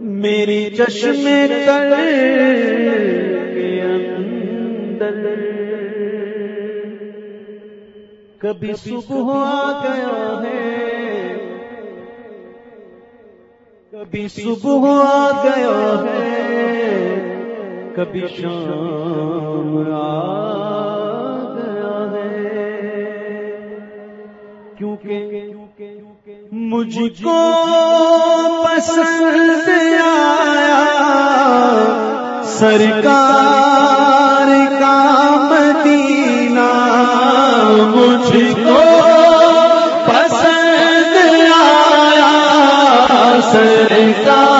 میری چشم کر کبھی صبح آ گیا ہے۔ کبھی صبح آ گیا ہے۔ کبھی شام مجھ کو پسند آیا۔ سرکار کا مدینہ مجھ کو پسند آیا۔ سرکار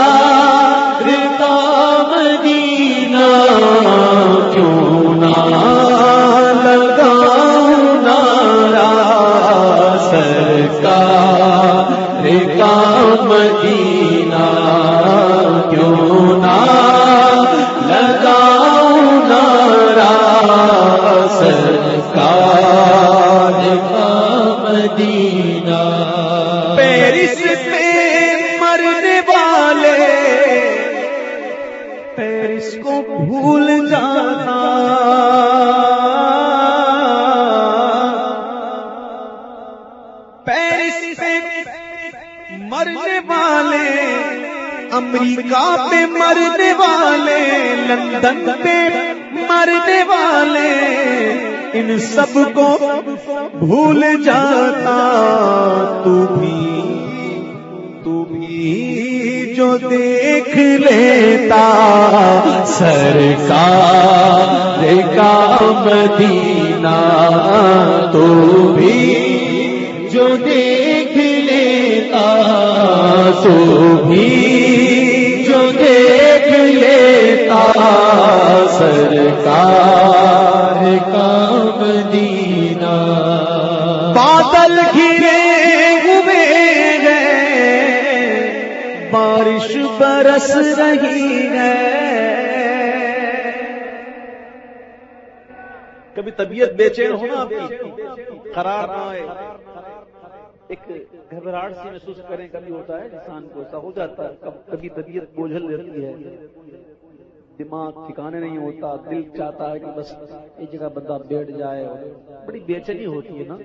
امریکہ پہ مرنے والے لندن پہ مرنے والے ان سب کو بھول جاتا تو بھی تو بھی۔ جو دیکھ لیتا سرکار کا مدینہ تو بھی جو دیکھ لیتا تو بھی بارش برس رہی ہے۔ کبھی طبیعت بے چین ہونا قرار نہ آئے۔ ایک گھبراہٹ سے محسوس کریں، کبھی ہوتا ہے انسان کو ایسا ہو جاتا ہے کبھی طبیعت بوجھل رہتی ہے۔ دماغ ٹھکانے نہیں ہوتا، دل چاہتا ہے کہ بس ایک جگہ بندہ بیٹھ جائے۔ بڑی بے چینی ہوتی ہے نا۔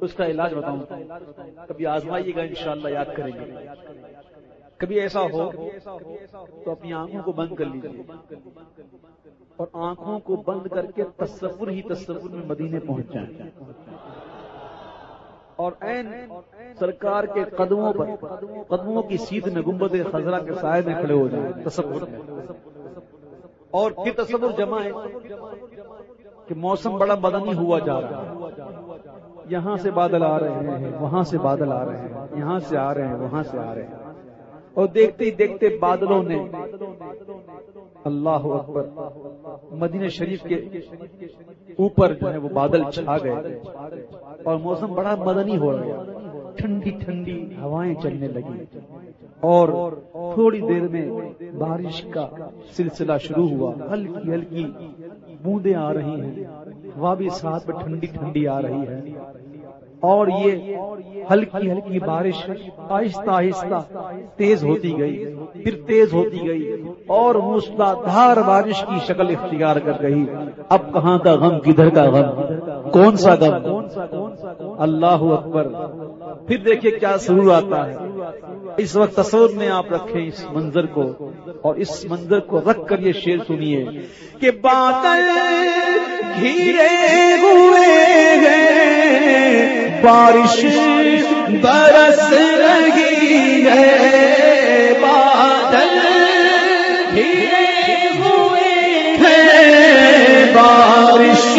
اس کا علاج بتاؤں۔ کبھی آزمائیے گا، انشاءاللہ یاد کریں گے۔ کبھی ایسا ہو تو اپنی آنکھوں کو بند کر لیجیے اور آنکھوں کو بند کر کے تصور ہی تصور میں مدینے پہنچ جائیں اور این سرکار کے قدموں پر قدموں کی سیدھ میں گنبد خزرہ کے سائے میں کھڑے ہو جائیں تصور اور پھر تصور جمع ہے کہ موسم بڑا بدنی ہوا جا رہا ہے۔ یہاں سے بادل آ رہے ہیں وہاں سے بادل آ رہے ہیں یہاں سے آ رہے ہیں وہاں سے آ رہے ہیں۔ اور دیکھتے ہی دیکھتے بادلوں نے اللہ اکبر مدینہ شریف کے اوپر جو ہے وہ بادل چھا گئے اور موسم بڑا مدنی ہو رہا ٹھنڈی ٹھنڈی ہوائیں چلنے لگی اور تھوڑی دیر میں بارش کا سلسلہ شروع ہوا۔ ہلکی ہلکی بوندیں آ رہی ہیں۔ ہوا بھی ساتھ میں ٹھنڈی ٹھنڈی آ رہی ہے۔ اور یہ ہلکی ہلکی بارش آہستہ آہستہ تیز ہوتی گئی، پھر تیز ہوتی گئی اور موسلا دھار بارش کی شکل اختیار کر گئی۔ اب کہاں کا غم؟ کدھر کا غم؟ کون سا غم؟ اللہ اکبر۔ پھر دیکھیے کیا سرور آتا ہے۔ اس وقت تصور میں آپ رکھیں اس منظر کو اور اس منظر کو رکھ کر یہ شیر سنیے کہ بادل گھیرے ہوئے ہیں۔ بارش برس رہی ہے۔ بادل گھیرے ہوئے ہیں۔ بارش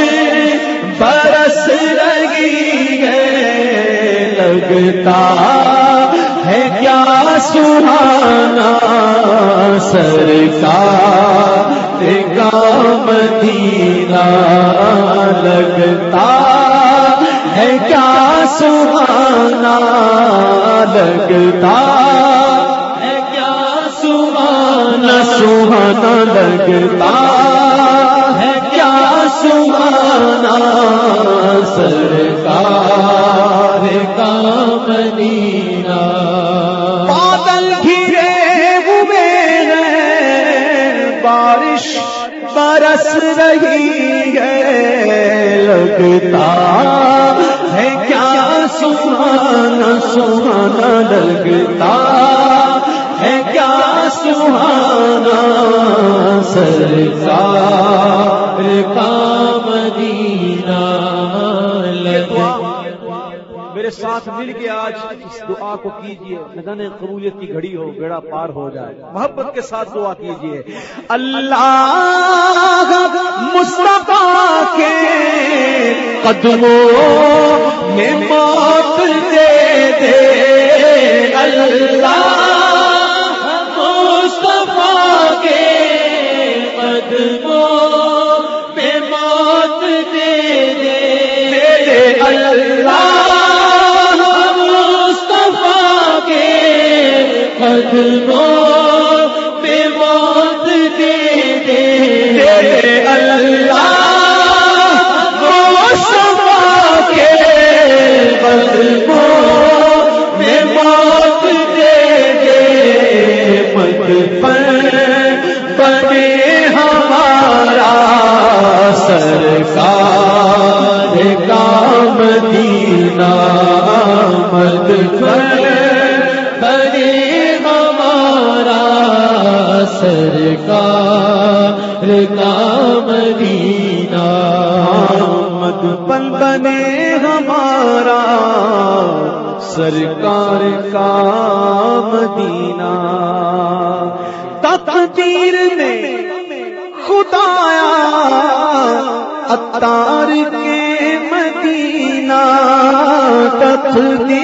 برس رہی ہے۔ لگتا سہانا سرکار کا مدینہ لگتا ہے، کیا سہانا لگتا ہے؟ کیا سہانا سہانا لگتا ہے؟ کیا سہانا سرکار کا مدینہ بارش برس رہی ہے، لگتا ہے کیا سہانا سہانا لگتا ہے، کیا سہانا سرکار کا ساتھ مل کے آج اس دعا کو کیجیے۔ نہ قبولیت کی گھڑی ہو، بیڑا پار ہو جائے۔ محبت کے ساتھ دعا کیجیے۔ اللہ مصطفیٰ کے قدموں میں موت دے دے۔ اللہ قدموں موت دے دے اللہ کے قدموں میں موت دے دے مت پر بنے ہمارا سرکار کا مدینہ مت پر سرکار کا مدینہ۔ مد پل بنے ہمارا سرکار کا مدینہ۔ تقدیر میں خدایا اتار کے مدینہ۔ تقدیر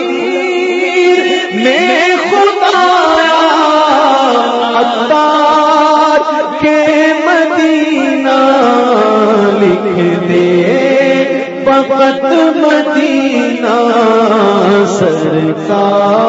مدینہ سرکار